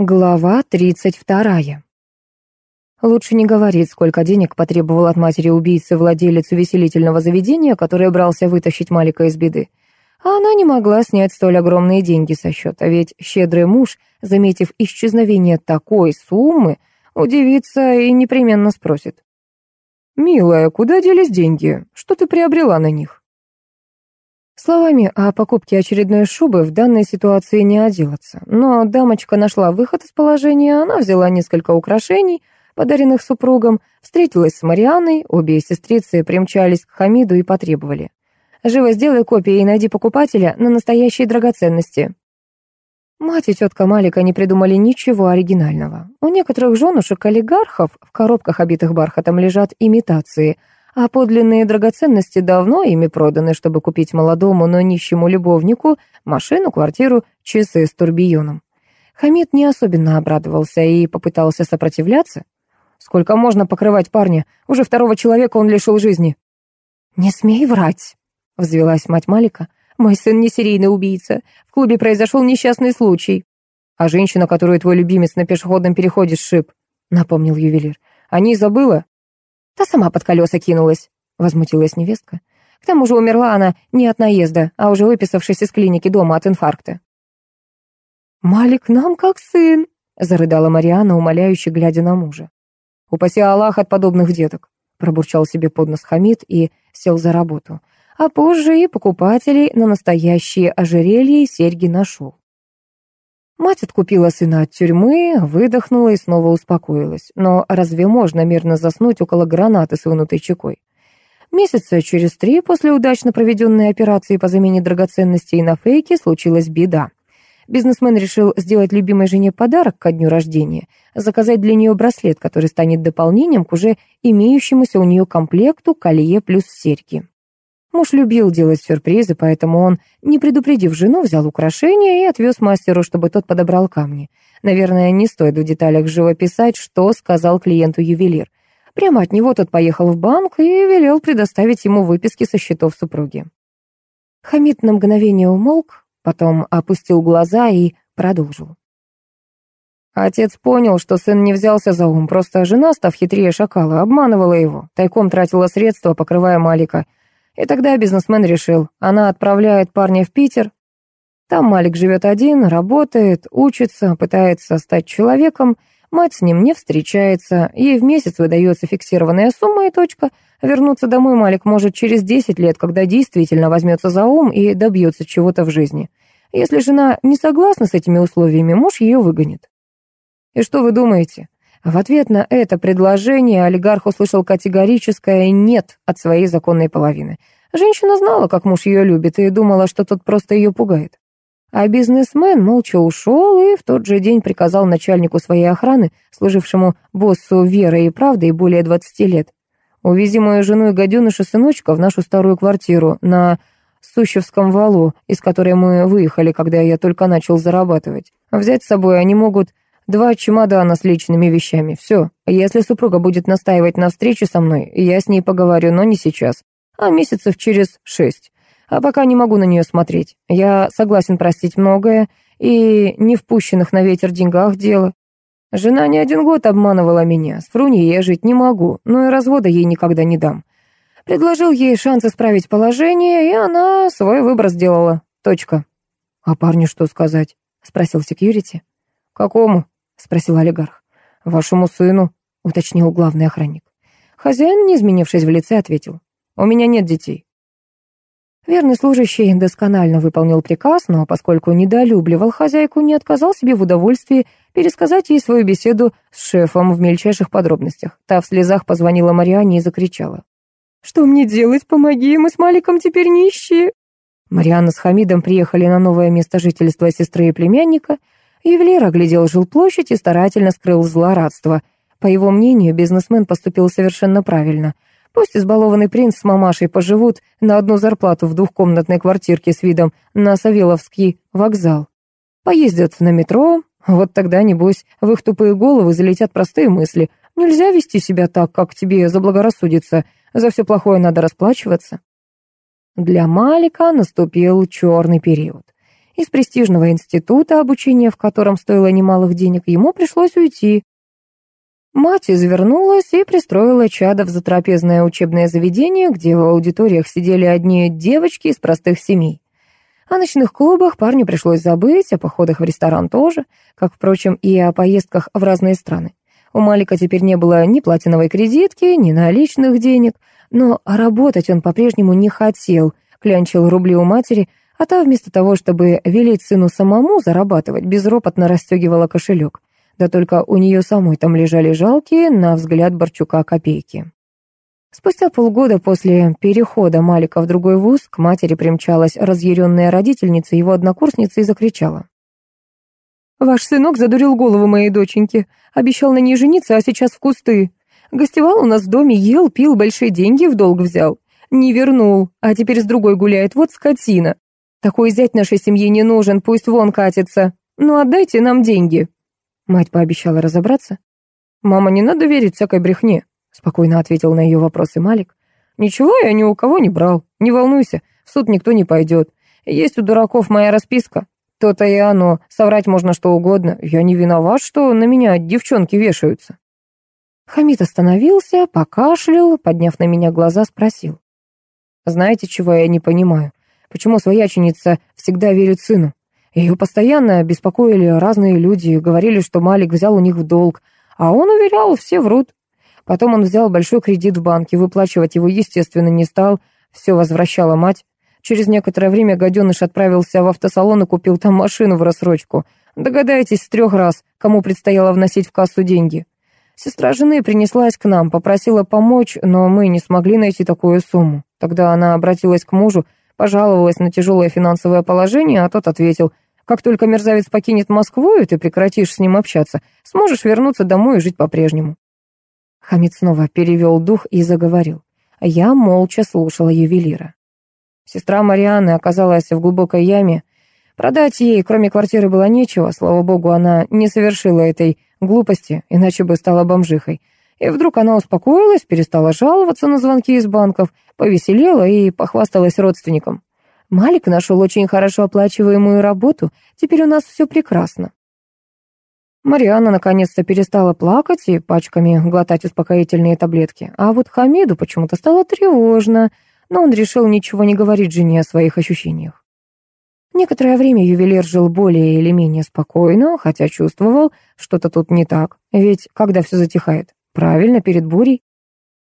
Глава 32. Лучше не говорить, сколько денег потребовал от матери убийцы владелец увеселительного заведения, который брался вытащить Малика из беды. А она не могла снять столь огромные деньги со счета, ведь щедрый муж, заметив исчезновение такой суммы, удивится и непременно спросит. «Милая, куда делись деньги? Что ты приобрела на них?» Словами о покупке очередной шубы в данной ситуации не отделаться. Но дамочка нашла выход из положения, она взяла несколько украшений, подаренных супругом, встретилась с Марианной, обе сестрицы примчались к Хамиду и потребовали. «Живо сделай копии и найди покупателя на настоящие драгоценности». Мать и тетка Малика не придумали ничего оригинального. У некоторых женушек-олигархов в коробках, обитых бархатом, лежат имитации – а подлинные драгоценности давно ими проданы, чтобы купить молодому, но нищему любовнику машину, квартиру, часы с турбионом. Хамид не особенно обрадовался и попытался сопротивляться. Сколько можно покрывать парня? Уже второго человека он лишил жизни. «Не смей врать», — взвелась мать Малика. «Мой сын не серийный убийца. В клубе произошел несчастный случай». «А женщина, которую твой любимец на пешеходном переходе сшиб», — напомнил ювелир. «О ней забыла?» «Та сама под колеса кинулась», — возмутилась невестка. «К тому же умерла она не от наезда, а уже выписавшись из клиники дома от инфаркта». «Малик нам как сын», — зарыдала Мариана, умоляюще глядя на мужа. «Упаси Аллах от подобных деток», — пробурчал себе под нос Хамид и сел за работу. А позже и покупателей на настоящие ожерелья и серьги нашел. Мать откупила сына от тюрьмы, выдохнула и снова успокоилась. Но разве можно мирно заснуть около гранаты с вынутой чекой? Месяца через три после удачно проведенной операции по замене драгоценностей на фейке случилась беда. Бизнесмен решил сделать любимой жене подарок ко дню рождения, заказать для нее браслет, который станет дополнением к уже имеющемуся у нее комплекту колье плюс серьги. Муж любил делать сюрпризы, поэтому он, не предупредив жену, взял украшения и отвез мастеру, чтобы тот подобрал камни. Наверное, не стоит в деталях живописать, что сказал клиенту ювелир. Прямо от него тот поехал в банк и велел предоставить ему выписки со счетов супруги. Хамид на мгновение умолк, потом опустил глаза и продолжил. Отец понял, что сын не взялся за ум, просто жена, став хитрее шакала, обманывала его, тайком тратила средства, покрывая Малика, и тогда бизнесмен решил, она отправляет парня в Питер. Там Малик живет один, работает, учится, пытается стать человеком, мать с ним не встречается, ей в месяц выдается фиксированная сумма и точка. Вернуться домой Малик может через 10 лет, когда действительно возьмется за ум и добьется чего-то в жизни. Если жена не согласна с этими условиями, муж ее выгонит. И что вы думаете? В ответ на это предложение олигарх услышал категорическое «нет» от своей законной половины. Женщина знала, как муж ее любит, и думала, что тот просто ее пугает. А бизнесмен молча ушел и в тот же день приказал начальнику своей охраны, служившему боссу верой и правдой более 20 лет, «Увези мою жену и гаденыша сыночка в нашу старую квартиру на Сущевском валу, из которой мы выехали, когда я только начал зарабатывать. Взять с собой они могут Два чемодана с личными вещами. Все. Если супруга будет настаивать на встрече со мной, я с ней поговорю, но не сейчас, а месяцев через шесть. А пока не могу на нее смотреть. Я согласен простить многое, и не впущенных на ветер деньгах дело. Жена не один год обманывала меня. С Фруней я жить не могу, но и развода ей никогда не дам. Предложил ей шанс исправить положение, и она свой выбор сделала. Точка. «А парню что сказать?» — спросил секьюрити. «Какому?» — спросил олигарх. «Вашему сыну», — уточнил главный охранник. Хозяин, не изменившись в лице, ответил. «У меня нет детей». Верный служащий досконально выполнил приказ, но поскольку недолюбливал хозяйку, не отказал себе в удовольствии пересказать ей свою беседу с шефом в мельчайших подробностях. Та в слезах позвонила Мариане и закричала. «Что мне делать? Помоги, мы с Маликом теперь нищие!» Марианна с Хамидом приехали на новое место жительства сестры и племянника — Ювелир оглядел жилплощадь и старательно скрыл злорадство. По его мнению, бизнесмен поступил совершенно правильно. Пусть избалованный принц с мамашей поживут на одну зарплату в двухкомнатной квартирке с видом на Савеловский вокзал. Поездят на метро, вот тогда, небось, в их тупые головы залетят простые мысли. Нельзя вести себя так, как тебе заблагорассудится. За все плохое надо расплачиваться. Для Малика наступил черный период. Из престижного института, обучение в котором стоило немалых денег, ему пришлось уйти. Мать извернулась и пристроила чада в затрапезное учебное заведение, где в аудиториях сидели одни девочки из простых семей. О ночных клубах парню пришлось забыть, о походах в ресторан тоже, как, впрочем, и о поездках в разные страны. У Малика теперь не было ни платиновой кредитки, ни наличных денег, но работать он по-прежнему не хотел, клянчил рубли у матери, а та вместо того, чтобы велеть сыну самому зарабатывать, безропотно расстегивала кошелек. Да только у нее самой там лежали жалкие, на взгляд Борчука, копейки. Спустя полгода после перехода Малика в другой вуз к матери примчалась разъяренная родительница его однокурсницы и закричала. «Ваш сынок задурил голову моей доченьки, обещал на ней жениться, а сейчас в кусты. Гостевал у нас в доме, ел, пил, большие деньги в долг взял. Не вернул, а теперь с другой гуляет, вот скотина. Такой зять нашей семье не нужен, пусть вон катится. Ну отдайте нам деньги». Мать пообещала разобраться. «Мама, не надо верить всякой брехне», — спокойно ответил на ее вопросы Малик. «Ничего я ни у кого не брал. Не волнуйся, в суд никто не пойдет. Есть у дураков моя расписка. То-то и оно. Соврать можно что угодно. Я не виноват, что на меня девчонки вешаются». Хамид остановился, покашлял, подняв на меня глаза, спросил. «Знаете, чего я не понимаю? Почему свояченица всегда верит сыну? Ее постоянно беспокоили разные люди, говорили, что Малик взял у них в долг, а он уверял, все врут. Потом он взял большой кредит в банке, выплачивать его, естественно, не стал, все возвращала мать. Через некоторое время гаденыш отправился в автосалон и купил там машину в рассрочку. Догадайтесь с трех раз, кому предстояло вносить в кассу деньги. Сестра жены принеслась к нам, попросила помочь, но мы не смогли найти такую сумму. Тогда она обратилась к мужу, пожаловалась на тяжелое финансовое положение, а тот ответил – как только мерзавец покинет Москву, и ты прекратишь с ним общаться, сможешь вернуться домой и жить по-прежнему». Хамид снова перевел дух и заговорил. Я молча слушала ювелира. Сестра Марианы оказалась в глубокой яме. Продать ей, кроме квартиры, было нечего. Слава богу, она не совершила этой глупости, иначе бы стала бомжихой. И вдруг она успокоилась, перестала жаловаться на звонки из банков, повеселела и похвасталась родственникам. Малик нашел очень хорошо оплачиваемую работу, теперь у нас все прекрасно. Марианна наконец-то перестала плакать и пачками глотать успокоительные таблетки, а вот Хамиду почему-то стало тревожно, но он решил ничего не говорить жене о своих ощущениях. Некоторое время ювелир жил более или менее спокойно, хотя чувствовал, что-то тут не так, ведь когда все затихает? Правильно, перед бурей.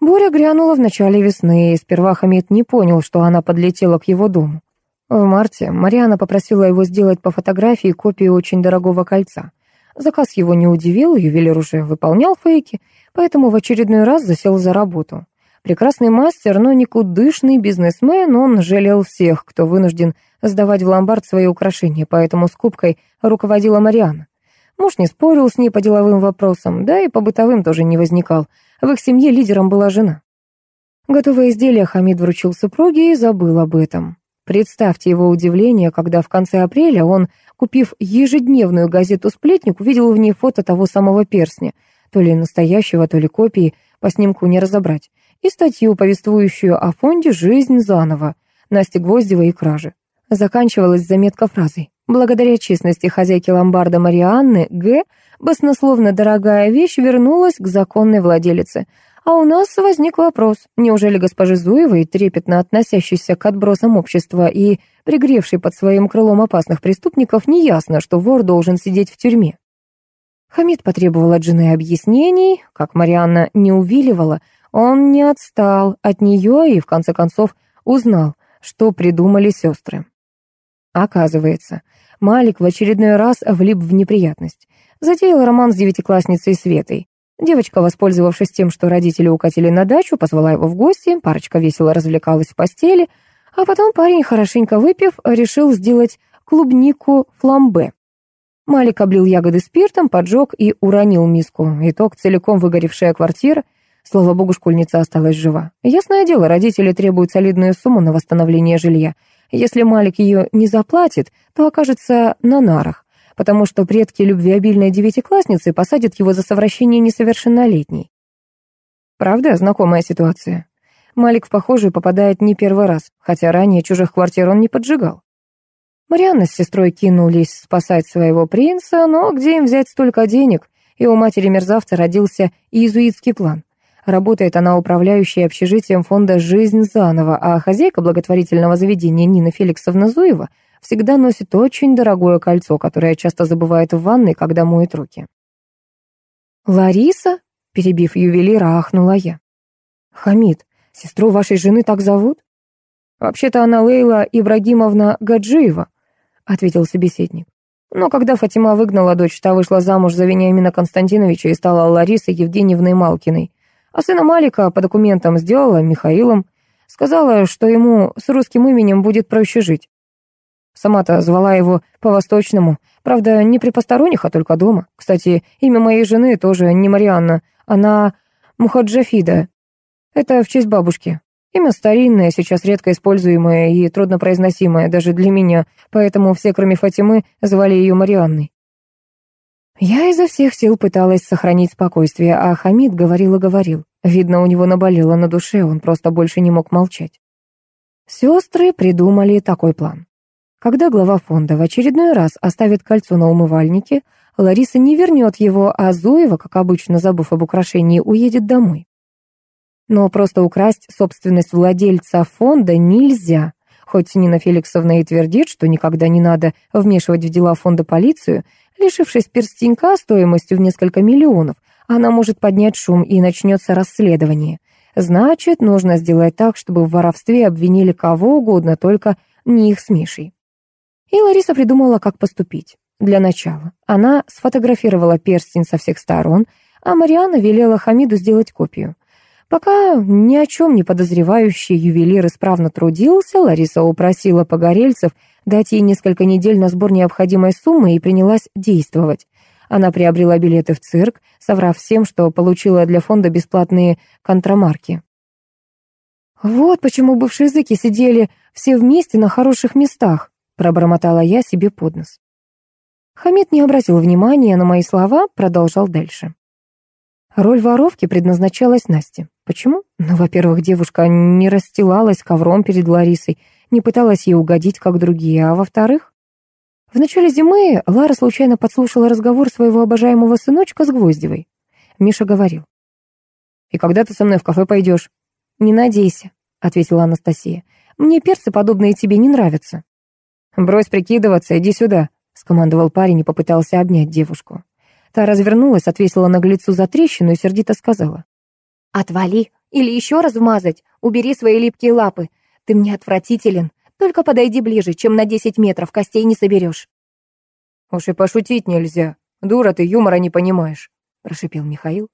Буря грянула в начале весны, и сперва Хамид не понял, что она подлетела к его дому. В марте Мариана попросила его сделать по фотографии копию очень дорогого кольца. Заказ его не удивил, ювелир уже выполнял фейки, поэтому в очередной раз засел за работу. Прекрасный мастер, но никудышный бизнесмен, он жалел всех, кто вынужден сдавать в ломбард свои украшения, поэтому скупкой руководила Мариана. Муж не спорил с ней по деловым вопросам, да и по бытовым тоже не возникал. В их семье лидером была жена. Готовое изделие Хамид вручил супруге и забыл об этом. Представьте его удивление, когда в конце апреля он, купив ежедневную газету «Сплетник», увидел в ней фото того самого перстня, то ли настоящего, то ли копии, по снимку не разобрать, и статью, повествующую о фонде «Жизнь заново», Насти Гвоздевой и кражи. Заканчивалась заметка фразой «Благодаря честности хозяйки ломбарда Марианны, Г. баснословно дорогая вещь вернулась к законной владелице, а у нас возник вопрос, неужели госпожи Зуевой, трепетно относящейся к отбросам общества и пригревшей под своим крылом опасных преступников, не ясно, что вор должен сидеть в тюрьме? Хамид потребовал от жены объяснений, как Марианна не увиливала, он не отстал от нее и, в конце концов, узнал, что придумали сестры. Оказывается, Малик в очередной раз влип в неприятность. Затеял роман с девятиклассницей Светой. Девочка, воспользовавшись тем, что родители укатили на дачу, позвала его в гости, парочка весело развлекалась в постели, а потом парень, хорошенько выпив, решил сделать клубнику фламбе. Малик облил ягоды спиртом, поджег и уронил миску. Итог — целиком выгоревшая квартира. Слава богу, школьница осталась жива. Ясное дело, родители требуют солидную сумму на восстановление жилья. Если Малик ее не заплатит, то окажется на нарах потому что предки любвеобильной девятиклассницы посадят его за совращение несовершеннолетней. Правда, знакомая ситуация? Малик в похожую попадает не первый раз, хотя ранее чужих квартир он не поджигал. Марианна с сестрой кинулись спасать своего принца, но где им взять столько денег? И у матери мерзавца родился иезуитский план. Работает она управляющей общежитием фонда «Жизнь заново», а хозяйка благотворительного заведения Нина Феликсовна Зуева всегда носит очень дорогое кольцо, которое часто забывает в ванной, когда моет руки. «Лариса?» — перебив ювелира, ахнула я. «Хамид, сестру вашей жены так зовут?» «Вообще-то она Лейла Ибрагимовна Гаджиева», — ответил собеседник. Но когда Фатима выгнала дочь, та вышла замуж за Вениамина Константиновича и стала Ларисой Евгеньевной Малкиной. А сына Малика по документам сделала Михаилом. Сказала, что ему с русским именем будет проще жить. Сама-то звала его по-восточному. Правда, не при посторонних, а только дома. Кстати, имя моей жены тоже не Марианна. Она Мухаджафида. Это в честь бабушки. Имя старинное, сейчас редко используемое и труднопроизносимое даже для меня, поэтому все, кроме Фатимы, звали ее Марианной. Я изо всех сил пыталась сохранить спокойствие, а Хамид говорил и говорил. Видно, у него наболело на душе, он просто больше не мог молчать. Сестры придумали такой план. Когда глава фонда в очередной раз оставит кольцо на умывальнике, Лариса не вернет его, а Зуева, как обычно, забыв об украшении, уедет домой. Но просто украсть собственность владельца фонда нельзя. Хоть Нина Феликсовна и твердит, что никогда не надо вмешивать в дела фонда полицию, Лишившись перстенька стоимостью в несколько миллионов, она может поднять шум и начнется расследование. Значит, нужно сделать так, чтобы в воровстве обвинили кого угодно, только не их с Мишей. И Лариса придумала, как поступить. Для начала она сфотографировала перстень со всех сторон, а Мариана велела Хамиду сделать копию. Пока ни о чем не подозревающий ювелир исправно трудился, Лариса упросила погорельцев дать ей несколько недель на сбор необходимой суммы и принялась действовать. Она приобрела билеты в цирк, соврав всем, что получила для фонда бесплатные контрамарки. «Вот почему бывшие языки сидели все вместе на хороших местах», пробормотала я себе под нос. Хамид не обратил внимания на мои слова, продолжал дальше. Роль воровки предназначалась Насте. Почему? Ну, во-первых, девушка не расстилалась ковром перед Ларисой, не пыталась ей угодить, как другие, а во-вторых... В начале зимы Лара случайно подслушала разговор своего обожаемого сыночка с Гвоздевой. Миша говорил. «И когда ты со мной в кафе пойдешь?» «Не надейся», — ответила Анастасия. «Мне перцы подобные тебе не нравятся». «Брось прикидываться, иди сюда», — скомандовал парень и попытался обнять девушку. Та развернулась, отвесила наглецу за трещину и сердито сказала. «Отвали! Или еще раз вмазать! Убери свои липкие лапы! Ты мне отвратителен! Только подойди ближе, чем на десять метров, костей не соберешь!» «Уж и пошутить нельзя! Дура ты, юмора не понимаешь!» — прошипел Михаил.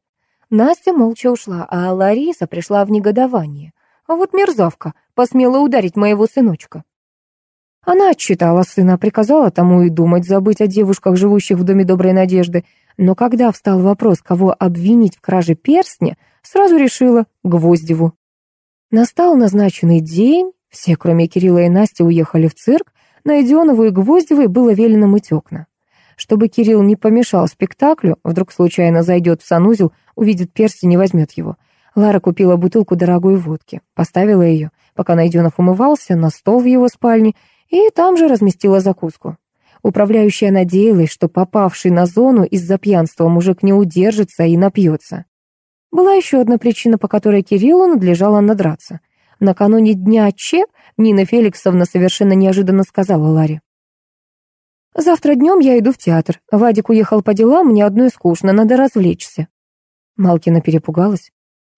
Настя молча ушла, а Лариса пришла в негодование. А вот мерзавка посмела ударить моего сыночка. Она отчитала сына, приказала тому и думать забыть о девушках, живущих в Доме Доброй Надежды, но когда встал вопрос, кого обвинить в краже перстня, сразу решила Гвоздеву. Настал назначенный день, все, кроме Кирилла и Насти, уехали в цирк, на Идионову и Гвоздевой было велено мыть окна. Чтобы Кирилл не помешал спектаклю, вдруг случайно зайдет в санузел, увидит перстень и возьмет его. Лара купила бутылку дорогой водки, поставила ее, пока Найденов умывался, на стол в его спальне и там же разместила закуску. Управляющая надеялась, что попавший на зону из-за пьянства мужик не удержится и напьется. Была еще одна причина, по которой Кириллу надлежало надраться. Накануне дня Че Нина Феликсовна совершенно неожиданно сказала Ларе. «Завтра днем я иду в театр. Вадик уехал по делам, мне одной скучно, надо развлечься». Малкина перепугалась.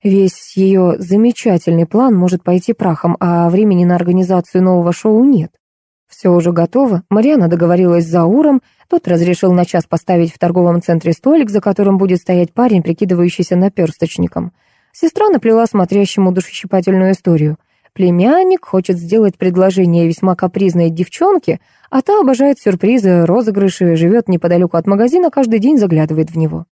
Весь ее замечательный план может пойти прахом, а времени на организацию нового шоу нет. Все уже готово. Марьяна договорилась с Зауром. Тот разрешил на час поставить в торговом центре столик, за которым будет стоять парень, прикидывающийся наперсточником. Сестра наплела смотрящему душещипательную историю. Племянник хочет сделать предложение весьма капризной девчонке, а та обожает сюрпризы, розыгрыши, живет неподалеку от магазина, каждый день заглядывает в него.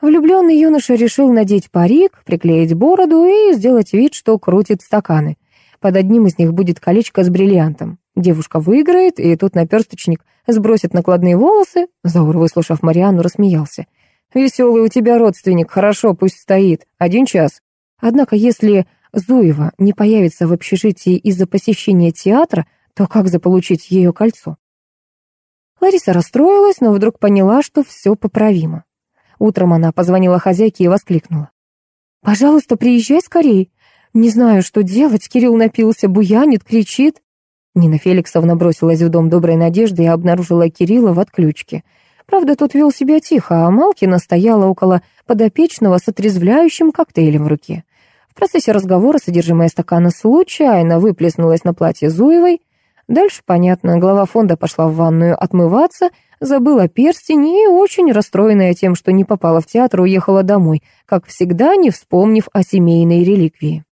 Влюбленный юноша решил надеть парик, приклеить бороду и сделать вид, что крутит стаканы. Под одним из них будет колечко с бриллиантом. Девушка выиграет, и тут наперсточник сбросит накладные волосы. Заур, выслушав Марианну, рассмеялся. «Веселый у тебя родственник, хорошо, пусть стоит. Один час». Однако, если Зуева не появится в общежитии из-за посещения театра, то как заполучить ее кольцо? Лариса расстроилась, но вдруг поняла, что все поправимо. Утром она позвонила хозяйке и воскликнула. «Пожалуйста, приезжай скорее. Не знаю, что делать. Кирилл напился, буянит, кричит». Нина Феликсовна бросилась в дом доброй надежды и обнаружила Кирилла в отключке. Правда, тот вел себя тихо, а Малкина стояла около подопечного с отрезвляющим коктейлем в руке. В процессе разговора содержимое стакана случайно выплеснулось на платье Зуевой. Дальше, понятно, глава фонда пошла в ванную отмываться, забыла перстень и, очень расстроенная тем, что не попала в театр, уехала домой, как всегда, не вспомнив о семейной реликвии.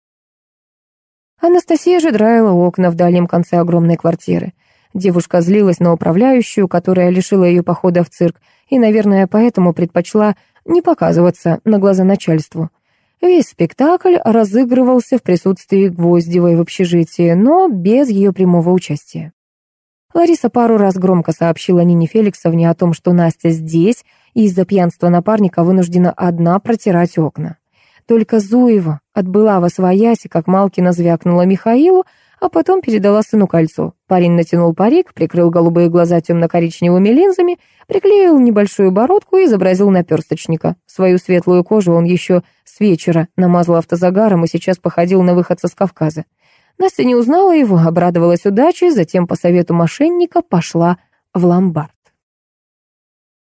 Анастасия же драила окна в дальнем конце огромной квартиры. Девушка злилась на управляющую, которая лишила ее похода в цирк, и, наверное, поэтому предпочла не показываться на глаза начальству. Весь спектакль разыгрывался в присутствии Гвоздевой в общежитии, но без ее прямого участия. Лариса пару раз громко сообщила Нине Феликсовне о том, что Настя здесь и из-за пьянства напарника вынуждена одна протирать окна. Только Зуева отбыла во свояси, как Малкина звякнула Михаилу, а потом передала сыну кольцо. Парень натянул парик, прикрыл голубые глаза темно-коричневыми линзами, приклеил небольшую бородку и изобразил наперсточника. Свою светлую кожу он еще с вечера намазал автозагаром и сейчас походил на выходца с Кавказа. Настя не узнала его, обрадовалась удачей, затем по совету мошенника пошла в ломбард.